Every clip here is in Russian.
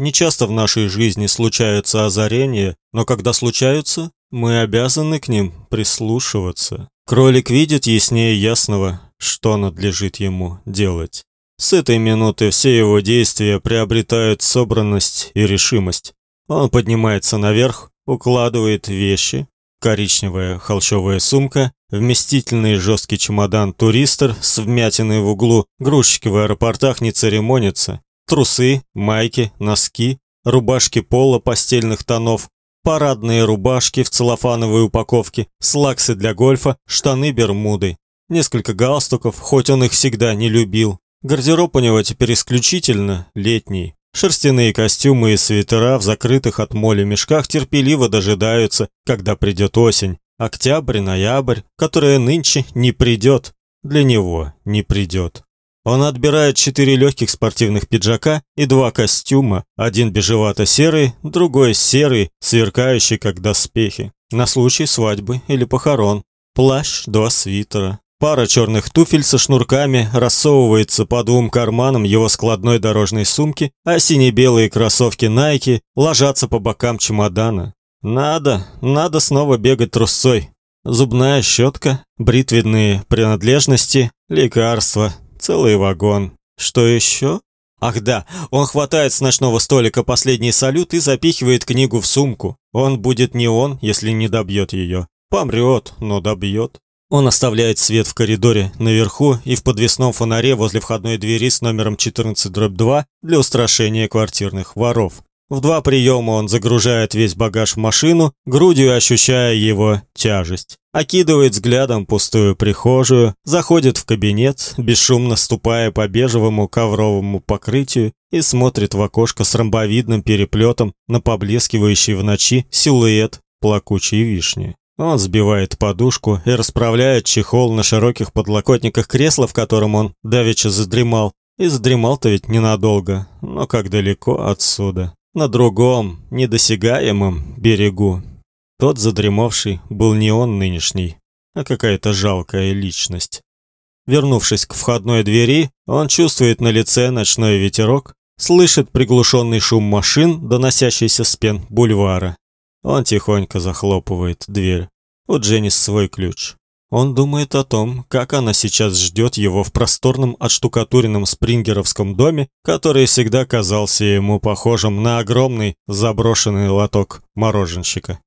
Нечасто в нашей жизни случаются озарения, но когда случаются, мы обязаны к ним прислушиваться. Кролик видит яснее ясного, что надлежит ему делать. С этой минуты все его действия приобретают собранность и решимость. Он поднимается наверх, укладывает вещи, коричневая холщовая сумка, вместительный жесткий чемодан туристер с вмятиной в углу, грузчики в аэропортах не церемонятся, трусы, майки, носки, рубашки пола постельных тонов, парадные рубашки в целлофановой упаковке, слаксы для гольфа, штаны-бермуды, несколько галстуков, хоть он их всегда не любил. Гардероб у него теперь исключительно летний. Шерстяные костюмы и свитера в закрытых от моли мешках терпеливо дожидаются, когда придет осень. Октябрь, ноябрь, которая нынче не придет. Для него не придет. Он отбирает четыре легких спортивных пиджака и два костюма, один бежевато-серый, другой серый, сверкающий как доспехи, на случай свадьбы или похорон. Плащ, два свитера, Пара черных туфель со шнурками рассовывается по двум карманам его складной дорожной сумки, а сине-белые кроссовки Nike ложатся по бокам чемодана. Надо, надо снова бегать трусцой. Зубная щетка, бритвенные принадлежности, лекарства, целый вагон. Что еще? Ах да, он хватает с ночного столика последний салют и запихивает книгу в сумку. Он будет не он, если не добьет ее. Помрет, но добьет. Он оставляет свет в коридоре наверху и в подвесном фонаре возле входной двери с номером 14-2 для устрашения квартирных воров. В два приема он загружает весь багаж в машину, грудью ощущая его тяжесть. Окидывает взглядом пустую прихожую, заходит в кабинет, бесшумно ступая по бежевому ковровому покрытию и смотрит в окошко с ромбовидным переплетом на поблескивающий в ночи силуэт плакучей вишни. Он сбивает подушку и расправляет чехол на широких подлокотниках кресла, в котором он давеча задремал. И задремал-то ведь ненадолго, но как далеко отсюда. На другом, недосягаемом берегу. Тот задремавший был не он нынешний, а какая-то жалкая личность. Вернувшись к входной двери, он чувствует на лице ночной ветерок, слышит приглушенный шум машин, доносящийся с пен бульвара. Он тихонько захлопывает дверь. У Дженнис свой ключ. Он думает о том, как она сейчас ждет его в просторном отштукатуренном спрингеровском доме, который всегда казался ему похожим на огромный заброшенный лоток мороженщика.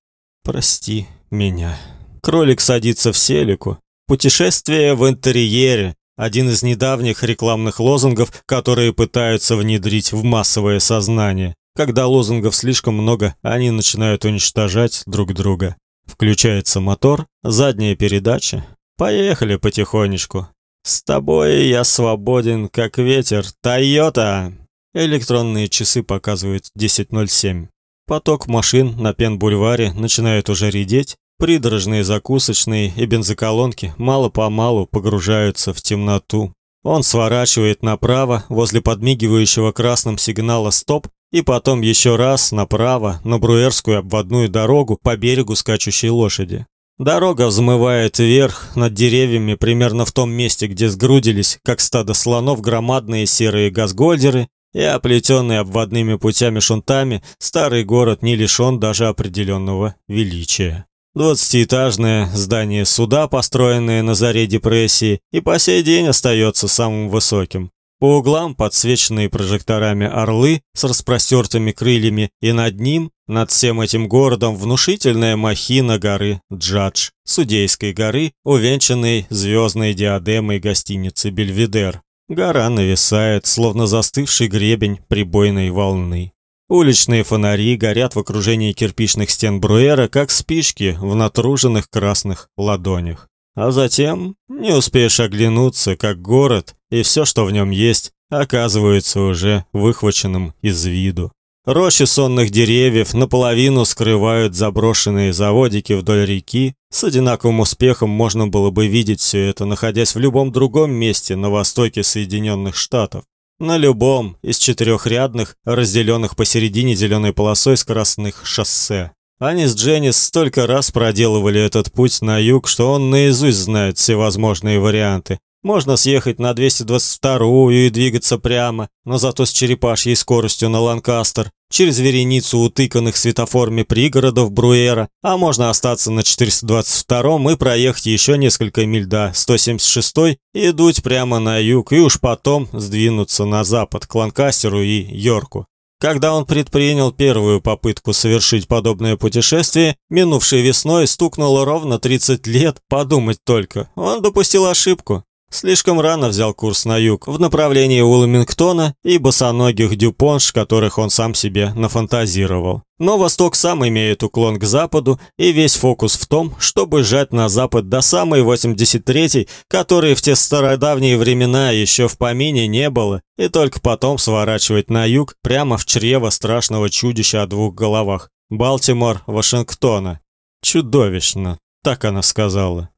«Прости меня». Кролик садится в селику. Путешествие в интерьере – один из недавних рекламных лозунгов, которые пытаются внедрить в массовое сознание. Когда лозунгов слишком много, они начинают уничтожать друг друга. Включается мотор, задняя передача. Поехали потихонечку. С тобой я свободен, как ветер. Тойота. Электронные часы показывают 10:07. Поток машин на Пен-бульваре начинает уже редеть. Придорожные закусочные и бензоколонки мало-помалу погружаются в темноту. Он сворачивает направо возле подмигивающего красным сигнала стоп и потом еще раз направо на Бруерскую обводную дорогу по берегу скачущей лошади. Дорога взмывает вверх над деревьями примерно в том месте, где сгрудились, как стадо слонов, громадные серые газгольдеры, и оплетенный обводными путями-шунтами, старый город не лишен даже определенного величия. Двадцатиэтажное здание суда, построенное на заре депрессии, и по сей день остается самым высоким. По углам подсвеченные прожекторами орлы с распростертыми крыльями, и над ним, над всем этим городом, внушительная махина горы Джадж, судейской горы, увенчанной звездной диадемой гостиницы Бельведер. Гора нависает, словно застывший гребень прибойной волны. Уличные фонари горят в окружении кирпичных стен Бруэра, как спички в натруженных красных ладонях. А затем не успеешь оглянуться, как город и все, что в нем есть, оказывается уже выхваченным из виду. Рощи сонных деревьев наполовину скрывают заброшенные заводики вдоль реки. С одинаковым успехом можно было бы видеть все это, находясь в любом другом месте на востоке Соединенных Штатов. На любом из четырехрядных, разделенных посередине зеленой полосой скоростных шоссе. Они с Дженнис столько раз проделывали этот путь на юг, что он наизусть знает все возможные варианты. Можно съехать на 222-ю и двигаться прямо, но зато с черепашьей скоростью на Ланкастер. через вереницу утыканных светофорами пригородов Бруэра, а можно остаться на 422-м и проехать еще несколько миль до 176-й и дуть прямо на юг, и уж потом сдвинуться на запад к Ланкастеру и Йорку. Когда он предпринял первую попытку совершить подобное путешествие, минувшей весной стукнуло ровно 30 лет, подумать только. Он допустил ошибку. Слишком рано взял курс на юг, в направлении Уилмингтона и босоногих дюпонш, которых он сам себе нафантазировал. Но восток сам имеет уклон к западу, и весь фокус в том, чтобы жать на запад до самой 83-й, которой в те стародавние времена еще в помине не было, и только потом сворачивать на юг прямо в чрево страшного чудища о двух головах. Балтимор, Вашингтона. Чудовищно, так она сказала.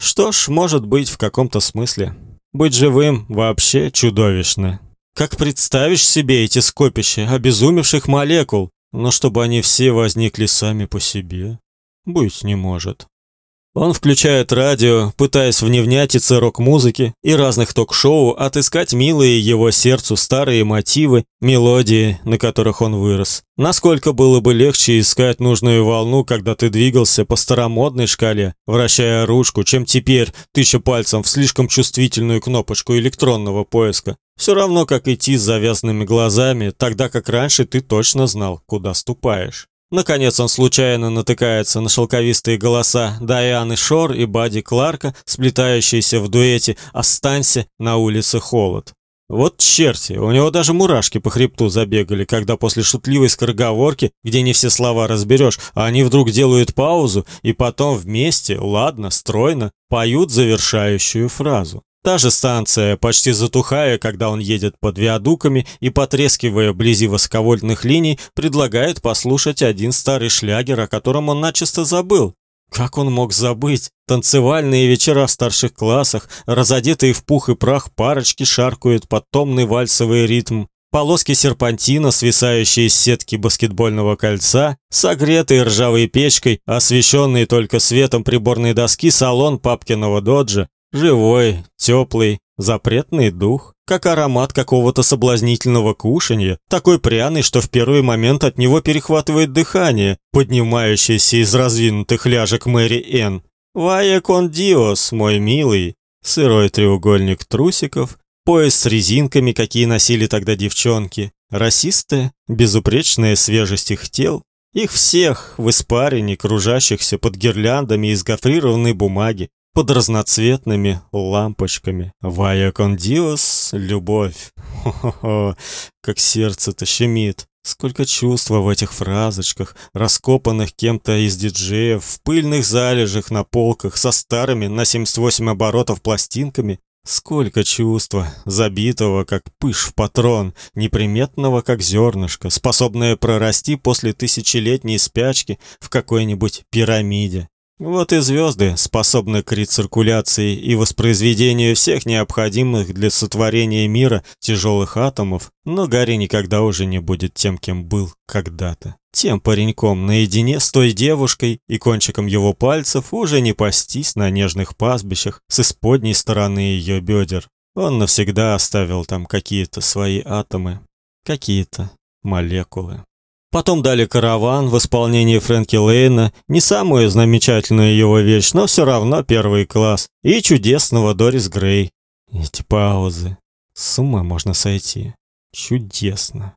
Что ж, может быть, в каком-то смысле. Быть живым вообще чудовищно. Как представишь себе эти скопища обезумевших молекул, но чтобы они все возникли сами по себе, быть не может. Он включает радио, пытаясь в невнятице рок-музыки и разных ток-шоу отыскать милые его сердцу старые мотивы, мелодии, на которых он вырос. Насколько было бы легче искать нужную волну, когда ты двигался по старомодной шкале, вращая ручку, чем теперь, тыча пальцем в слишком чувствительную кнопочку электронного поиска. Все равно, как идти с завязанными глазами, тогда как раньше ты точно знал, куда ступаешь. Наконец он случайно натыкается на шелковистые голоса Дайаны Шор и Бади Кларка, сплетающиеся в дуэте «Останься» на улице Холод. Вот черти, у него даже мурашки по хребту забегали, когда после шутливой скороговорки, где не все слова разберешь, а они вдруг делают паузу и потом вместе, ладно, стройно, поют завершающую фразу. Та же станция, почти затухая, когда он едет под виадуками и потрескивая вблизи высоковольтных линий, предлагает послушать один старый шлягер, о котором он начисто забыл. Как он мог забыть? Танцевальные вечера в старших классах, разодетые в пух и прах парочки шаркают под томный вальсовый ритм. Полоски серпантина, свисающие из сетки баскетбольного кольца, согретые ржавой печкой, освещенный только светом приборной доски салон папкиного доджа, Живой, теплый, запретный дух, как аромат какого-то соблазнительного кушанья, такой пряный, что в первый момент от него перехватывает дыхание, поднимающееся из раздвинутых ляжек Мэри Энн. «Вая кон диос, мой милый!» Сырой треугольник трусиков, пояс с резинками, какие носили тогда девчонки, расистая, безупречная свежесть их тел, их всех в испарине, кружащихся под гирляндами из гофрированной бумаги, под разноцветными лампочками. Вая кондиос, любовь. Хо-хо-хо, как сердце-то щемит. Сколько чувства в этих фразочках, раскопанных кем-то из диджеев, в пыльных залежах на полках со старыми на 78 оборотов пластинками. Сколько чувства, забитого, как пыш в патрон, неприметного, как зернышко, способное прорасти после тысячелетней спячки в какой-нибудь пирамиде. Вот и звезды способны к рециркуляции и воспроизведению всех необходимых для сотворения мира тяжелых атомов, но Гарри никогда уже не будет тем, кем был когда-то. Тем пареньком наедине с той девушкой и кончиком его пальцев уже не пастись на нежных пастбищах с исподней стороны ее бедер. Он навсегда оставил там какие-то свои атомы, какие-то молекулы. Потом дали «Караван» в исполнении Фрэнки Лейна, не самую замечательную его вещь, но все равно первый класс, и чудесного Дорис Грей. Эти паузы. С ума можно сойти. Чудесно.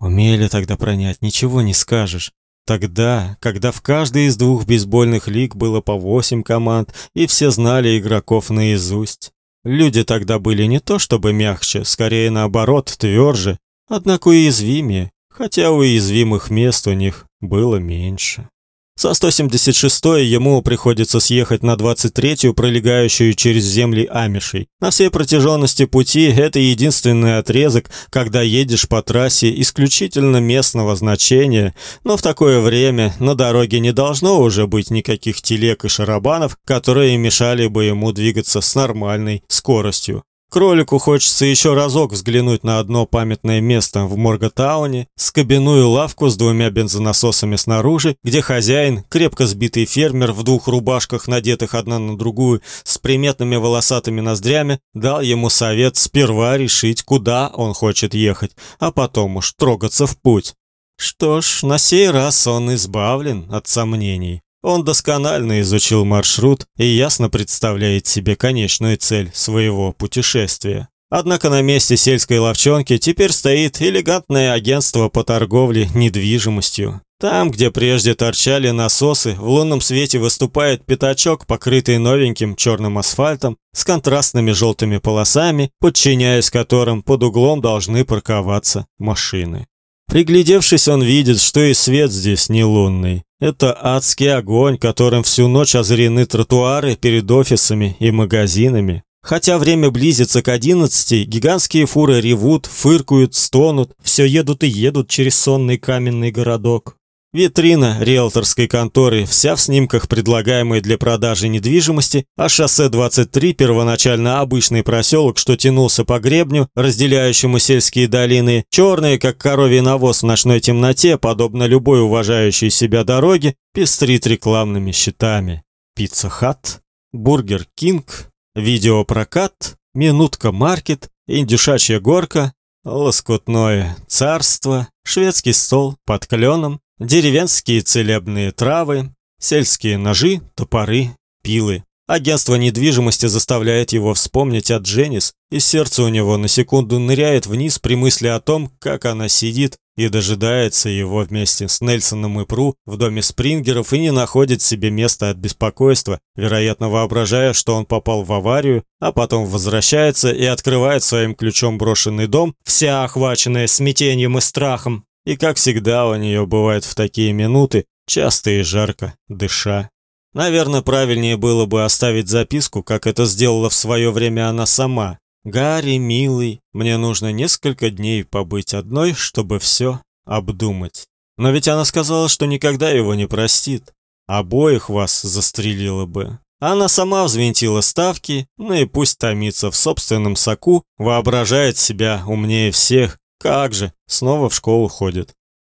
Умели тогда пронять, ничего не скажешь. Тогда, когда в каждой из двух бейсбольных лиг было по восемь команд, и все знали игроков наизусть. Люди тогда были не то чтобы мягче, скорее наоборот, тверже, однако уязвимее, хотя уязвимых мест у них было меньше. Со 176-й ему приходится съехать на 23-ю, пролегающую через земли Амишей. На всей протяженности пути это единственный отрезок, когда едешь по трассе исключительно местного значения, но в такое время на дороге не должно уже быть никаких телег и шарабанов, которые мешали бы ему двигаться с нормальной скоростью. Кролику хочется еще разок взглянуть на одно памятное место в Морготауне, скобяную лавку с двумя бензонасосами снаружи, где хозяин, крепко сбитый фермер в двух рубашках, надетых одна на другую, с приметными волосатыми ноздрями, дал ему совет сперва решить, куда он хочет ехать, а потом уж трогаться в путь. Что ж, на сей раз он избавлен от сомнений. Он досконально изучил маршрут и ясно представляет себе конечную цель своего путешествия. Однако на месте сельской лавчонки теперь стоит элегантное агентство по торговле недвижимостью. Там, где прежде торчали насосы, в лунном свете выступает пятачок, покрытый новеньким черным асфальтом с контрастными желтыми полосами, подчиняясь которым под углом должны парковаться машины. Приглядевшись, он видит, что и свет здесь не лунный. Это адский огонь, которым всю ночь озарены тротуары перед офисами и магазинами. Хотя время близится к одиннадцати, гигантские фуры ревут, фыркают, стонут, все едут и едут через сонный каменный городок. Витрина риэлторской конторы вся в снимках предлагаемой для продажи недвижимости, а шоссе 23 первоначально обычный проселок, что тянулся по гребню, разделяющему сельские долины, черные, как коровий навоз в ночной темноте, подобно любой уважающей себя дороге, пестрит рекламными щитами. Pizza Hut, Burger King, Видеопрокат, Минутка Маркет, Индюшачья горка, Лоскутное царство, Шведский стол под кленом, Деревенские целебные травы, Сельские ножи, топоры, пилы. Агентство недвижимости заставляет его вспомнить о Дженнис, и сердце у него на секунду ныряет вниз при мысли о том, как она сидит и дожидается его вместе с Нельсоном и Пру в доме Спрингеров и не находит себе места от беспокойства, вероятно, воображая, что он попал в аварию, а потом возвращается и открывает своим ключом брошенный дом, вся охваченная смятением и страхом. И как всегда у нее бывает в такие минуты, часто и жарко, дыша. Наверное, правильнее было бы оставить записку, как это сделала в свое время она сама, Гарри, милый, мне нужно несколько дней побыть одной, чтобы все обдумать. Но ведь она сказала, что никогда его не простит. Обоих вас застрелила бы. Она сама взвинтила ставки, ну и пусть томится в собственном соку, воображает себя умнее всех. Как же, снова в школу ходит.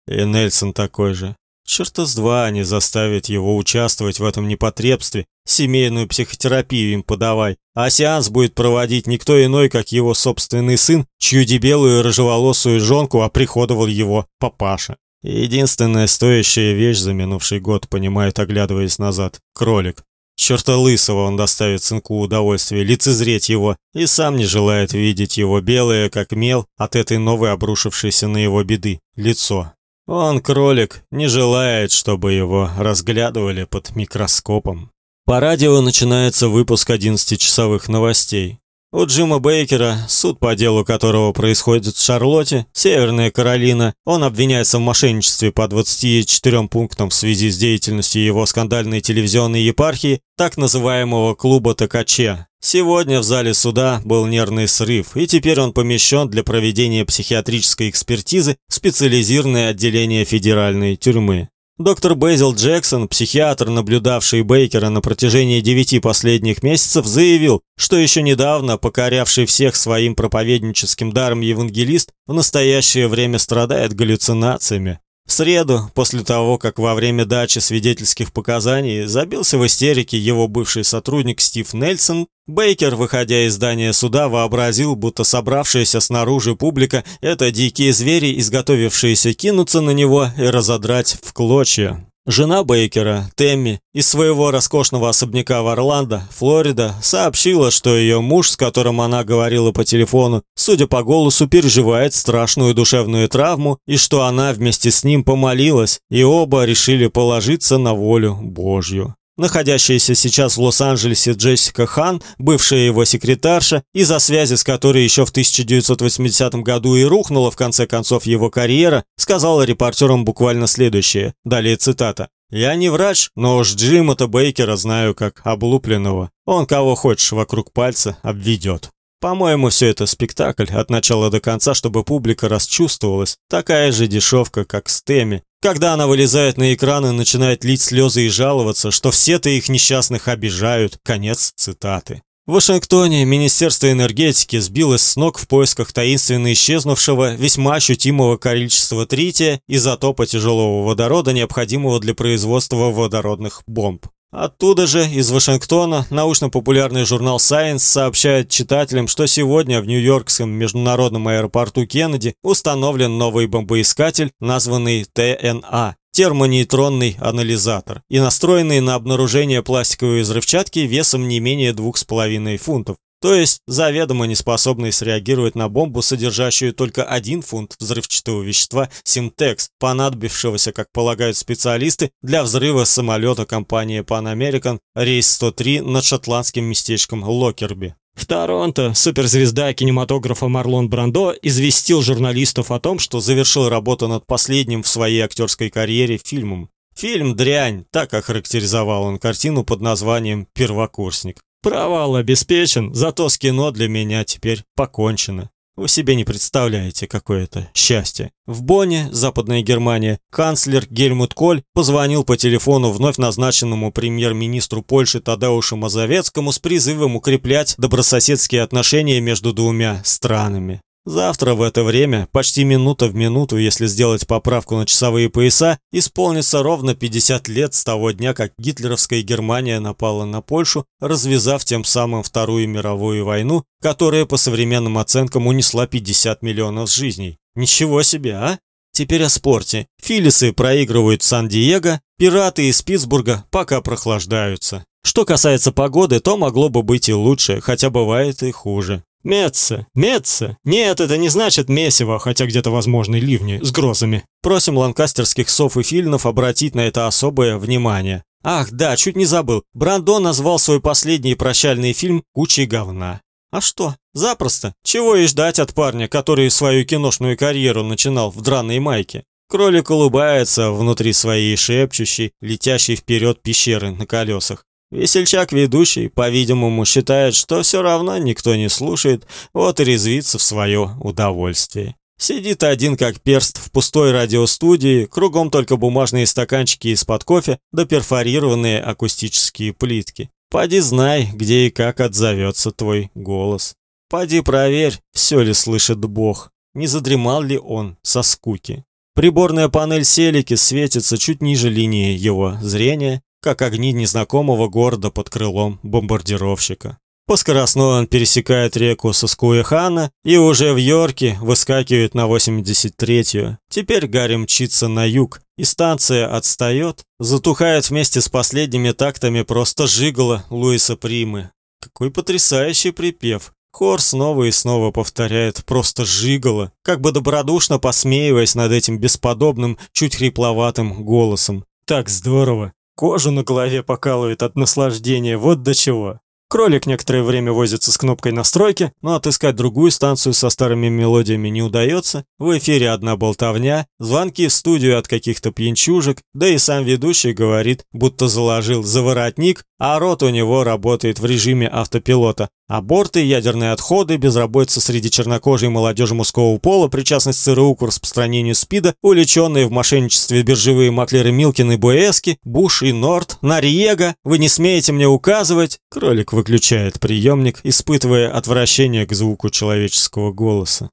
И Нельсон такой же. Черта с два не заставит его участвовать в этом непотребстве, семейную психотерапию им подавай, а сеанс будет проводить никто иной, как его собственный сын, чью дебелую рыжеволосую жонку оприходовал его папаша. Единственная стоящая вещь за минувший год, понимает, оглядываясь назад, кролик. Черта лысого он доставит сынку удовольствие лицезреть его и сам не желает видеть его белое, как мел, от этой новой обрушившейся на его беды, лицо. Он, кролик, не желает, чтобы его разглядывали под микроскопом. По радио начинается выпуск 11-часовых новостей. У Джима Бейкера, суд по делу которого происходит в Шарлотте, Северная Каролина, он обвиняется в мошенничестве по 24 пунктам в связи с деятельностью его скандальной телевизионной епархии, так называемого клуба Токаче. Сегодня в зале суда был нервный срыв, и теперь он помещен для проведения психиатрической экспертизы в специализированное отделение федеральной тюрьмы. Доктор Бейзил Джексон, психиатр, наблюдавший Бейкера на протяжении девяти последних месяцев, заявил, что еще недавно покорявший всех своим проповедническим даром евангелист в настоящее время страдает галлюцинациями. В среду, после того, как во время дачи свидетельских показаний забился в истерике его бывший сотрудник Стив Нельсон, Бейкер, выходя из здания суда, вообразил, будто собравшаяся снаружи публика – это дикие звери, изготовившиеся кинуться на него и разодрать в клочья. Жена Бейкера, Темми, из своего роскошного особняка в Орландо, Флорида, сообщила, что ее муж, с которым она говорила по телефону, судя по голосу, переживает страшную душевную травму и что она вместе с ним помолилась, и оба решили положиться на волю Божью. Находящаяся сейчас в Лос-Анджелесе Джессика Хан, бывшая его секретарша, из-за связи с которой еще в 1980 году и рухнула в конце концов его карьера, сказала репортерам буквально следующее. Далее цитата. «Я не врач, но уж Джима-то Бейкера знаю как облупленного. Он кого хочешь вокруг пальца обведет». По-моему, все это спектакль от начала до конца, чтобы публика расчувствовалась. Такая же дешевка, как с Теми, когда она вылезает на экран и начинает лить слезы и жаловаться, что все-то их несчастных обижают. Конец цитаты. В Вашингтоне Министерство энергетики сбилось с ног в поисках таинственно исчезнувшего весьма ощутимого количества трития, изотопа тяжелого водорода, необходимого для производства водородных бомб. Оттуда же, из Вашингтона, научно-популярный журнал Science сообщает читателям, что сегодня в Нью-Йоркском международном аэропорту Кеннеди установлен новый бомбоискатель, названный ТНА термонейтронный анализатор и настроенный на обнаружение пластиковой взрывчатки весом не менее двух с половиной фунтов. То есть заведомо неспособный среагировать на бомбу, содержащую только один фунт взрывчатого вещества Синтекс, понадобившегося, как полагают специалисты, для взрыва самолета компании Pan American рейс 103 над шотландским местечком Локерби. В Торонто суперзвезда кинематографа Марлон Брандо известил журналистов о том, что завершил работу над последним в своей актерской карьере фильмом. Фильм «Дрянь», так охарактеризовал он картину под названием «Первокурсник». Провал обеспечен, зато с кино для меня теперь покончено. Вы себе не представляете, какое это счастье. В Бонне, Западная Германия, канцлер Гельмут Коль позвонил по телефону вновь назначенному премьер-министру Польши Тадеушу Мазовецкому с призывом укреплять добрососедские отношения между двумя странами. Завтра в это время, почти минута в минуту, если сделать поправку на часовые пояса, исполнится ровно 50 лет с того дня, как гитлеровская Германия напала на Польшу, развязав тем самым Вторую мировую войну, которая по современным оценкам унесла 50 миллионов жизней. Ничего себе, а? Теперь о спорте. Филисы проигрывают Сан-Диего, пираты из Питтсбурга пока прохлаждаются. Что касается погоды, то могло бы быть и лучше, хотя бывает и хуже. Меца, Меца. Нет, это не значит месиво, хотя где-то возможны ливни с грозами. Просим ланкастерских сов и фильнов обратить на это особое внимание. Ах, да, чуть не забыл. Брандо назвал свой последний прощальный фильм «Кучей говна». А что? Запросто. Чего и ждать от парня, который свою киношную карьеру начинал в драной майке. Кролик улыбается внутри своей шепчущей, летящей вперед пещеры на колесах. Весельчак-ведущий, по-видимому, считает, что все равно никто не слушает, вот и резвится в свое удовольствие. Сидит один как перст в пустой радиостудии, кругом только бумажные стаканчики из-под кофе да перфорированные акустические плитки. Поди знай, где и как отзовется твой голос. Поди проверь, все ли слышит Бог, не задремал ли он со скуки. Приборная панель Селики светится чуть ниже линии его зрения, как огни незнакомого города под крылом бомбардировщика. По скоростной он пересекает реку Соскуэхана и уже в Йорке выскакивает на 83-ю. Теперь Гарри мчится на юг, и станция отстает, затухает вместе с последними тактами просто жигала Луиса Примы. Какой потрясающий припев. Хор снова и снова повторяет просто жигало, как бы добродушно посмеиваясь над этим бесподобным, чуть хрипловатым голосом. Так здорово. Кожу на голове покалывает от наслаждения, вот до чего. Кролик некоторое время возится с кнопкой настройки, но отыскать другую станцию со старыми мелодиями не удается. В эфире одна болтовня, звонки в студию от каких-то пьянчужек, да и сам ведущий говорит, будто заложил заворотник, а рот у него работает в режиме автопилота. Аборты, ядерные отходы, безработица среди чернокожей молодежи мужского пола, причастность ЦРУ к распространению СПИДа, увлеченные в мошенничестве биржевые маклеры Милкин и Буэски, Буш и Норт, Нариега, вы не смеете мне указывать. Кролик выключает приемник, испытывая отвращение к звуку человеческого голоса.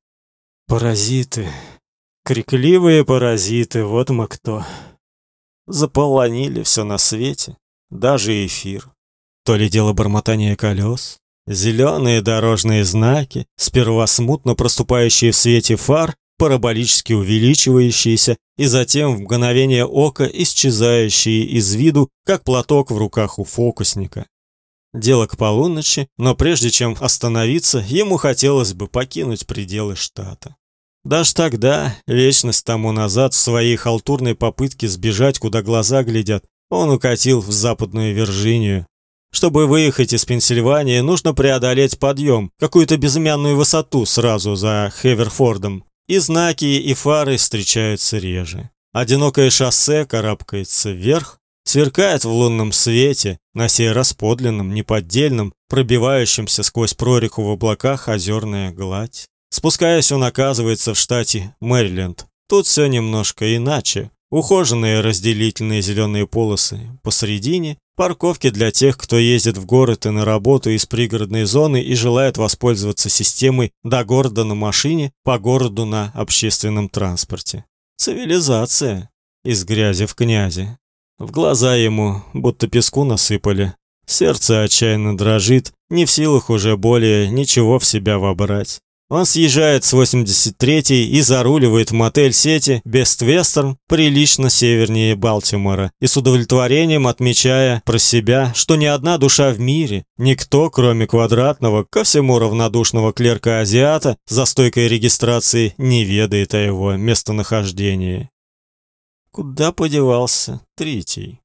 Паразиты. Крикливые паразиты, вот мы кто. Заполонили все на свете, даже эфир. То ли дело бормотания колес, Зеленые дорожные знаки, сперва смутно проступающие в свете фар, параболически увеличивающиеся и затем в мгновение ока исчезающие из виду, как платок в руках у фокусника. Дело к полуночи, но прежде чем остановиться, ему хотелось бы покинуть пределы штата. Даже тогда, вечность тому назад, в своей халтурной попытке сбежать, куда глаза глядят, он укатил в Западную Вирджинию, чтобы выехать из Пенсильвании, нужно преодолеть подъем, какую-то безымянную высоту сразу за Хеверфордом. И знаки, и фары встречаются реже. Одинокое шоссе карабкается вверх, сверкает в лунном свете, на сей раз подлинном, неподдельном, пробивающемся сквозь прореку в облаках озерная гладь. Спускаясь, он оказывается в штате Мэриленд. Тут все немножко иначе. Ухоженные разделительные зеленые полосы посередине, Парковки для тех, кто ездит в город и на работу из пригородной зоны и желает воспользоваться системой до города на машине, по городу на общественном транспорте. Цивилизация. Из грязи в князи. В глаза ему будто песку насыпали. Сердце отчаянно дрожит, не в силах уже более ничего в себя вобрать. Он съезжает с 83-й и заруливает в мотель сети Best Western, прилично севернее Балтимора, и с удовлетворением отмечая про себя, что ни одна душа в мире, никто, кроме квадратного, ко всему равнодушного клерка-азиата за стойкой регистрации не ведает о его местонахождении. Куда подевался третий?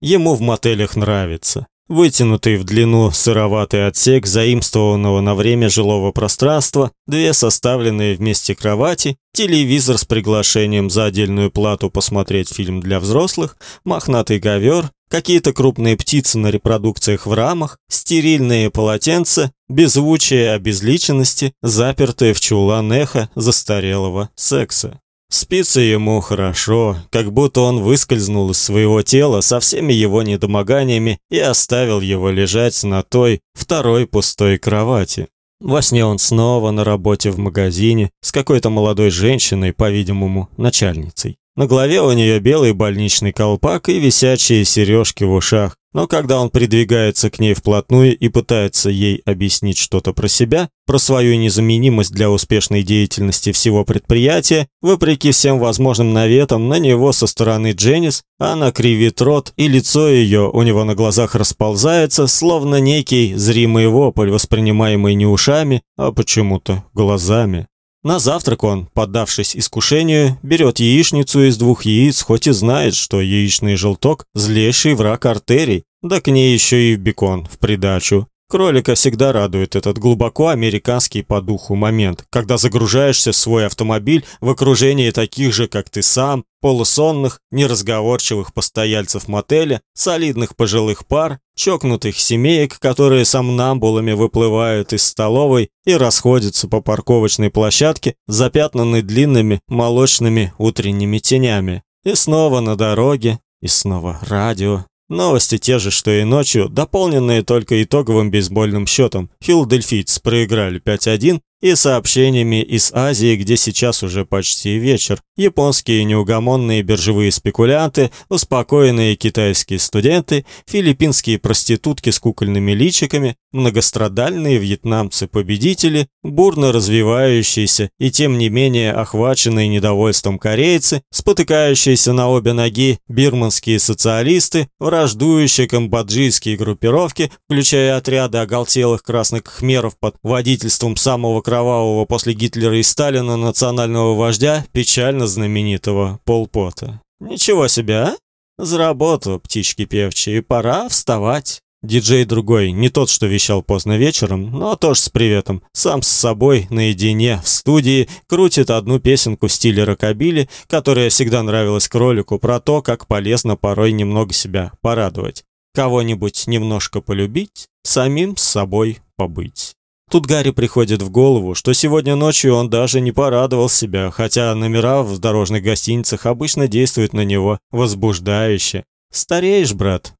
Ему в мотелях нравится. Вытянутый в длину сыроватый отсек заимствованного на время жилого пространства, две составленные вместе кровати, телевизор с приглашением за отдельную плату посмотреть фильм для взрослых, мохнатый ковер, какие-то крупные птицы на репродукциях в рамах, стерильные полотенца, беззвучие обезличенности, запертые в чулан эхо застарелого секса. Спится ему хорошо, как будто он выскользнул из своего тела со всеми его недомоганиями и оставил его лежать на той второй пустой кровати. Во сне он снова на работе в магазине с какой-то молодой женщиной, по-видимому, начальницей. На голове у нее белый больничный колпак и висячие сережки в ушах. Но когда он придвигается к ней вплотную и пытается ей объяснить что-то про себя, про свою незаменимость для успешной деятельности всего предприятия, вопреки всем возможным наветам на него со стороны Дженнис, она кривит рот, и лицо ее у него на глазах расползается, словно некий зримый вопль, воспринимаемый не ушами, а почему-то глазами. На завтрак он, поддавшись искушению, берет яичницу из двух яиц, хоть и знает, что яичный желток – злейший враг артерий, да к ней еще и бекон в придачу. Кролика всегда радует этот глубоко американский по духу момент, когда загружаешься в свой автомобиль в окружении таких же, как ты сам, полусонных, неразговорчивых постояльцев мотеля, солидных пожилых пар, чокнутых семеек, которые сомнамбулами выплывают из столовой и расходятся по парковочной площадке, запятнанной длинными молочными утренними тенями. И снова на дороге, и снова радио, Новости те же, что и ночью, дополненные только итоговым бейсбольным счетом. Филадельфийцы проиграли 5-1 и сообщениями из Азии, где сейчас уже почти вечер. Японские неугомонные биржевые спекулянты, успокоенные китайские студенты, филиппинские проститутки с кукольными личиками, многострадальные вьетнамцы-победители, бурно развивающиеся и тем не менее охваченные недовольством корейцы, спотыкающиеся на обе ноги бирманские социалисты, враждующие камбоджийские группировки, включая отряды оголтелых красных хмеров под водительством самого кровавого после Гитлера и Сталина национального вождя, печально знаменитого Полпота. Ничего себе, а? За работу, птички певчие, пора вставать. Диджей другой, не тот, что вещал поздно вечером, но тоже с приветом. Сам с собой, наедине, в студии, крутит одну песенку в стиле рокобили, которая всегда нравилась кролику, про то, как полезно порой немного себя порадовать. Кого-нибудь немножко полюбить, самим с собой побыть. Тут Гарри приходит в голову, что сегодня ночью он даже не порадовал себя, хотя номера в дорожных гостиницах обычно действуют на него возбуждающе. Стареешь, брат,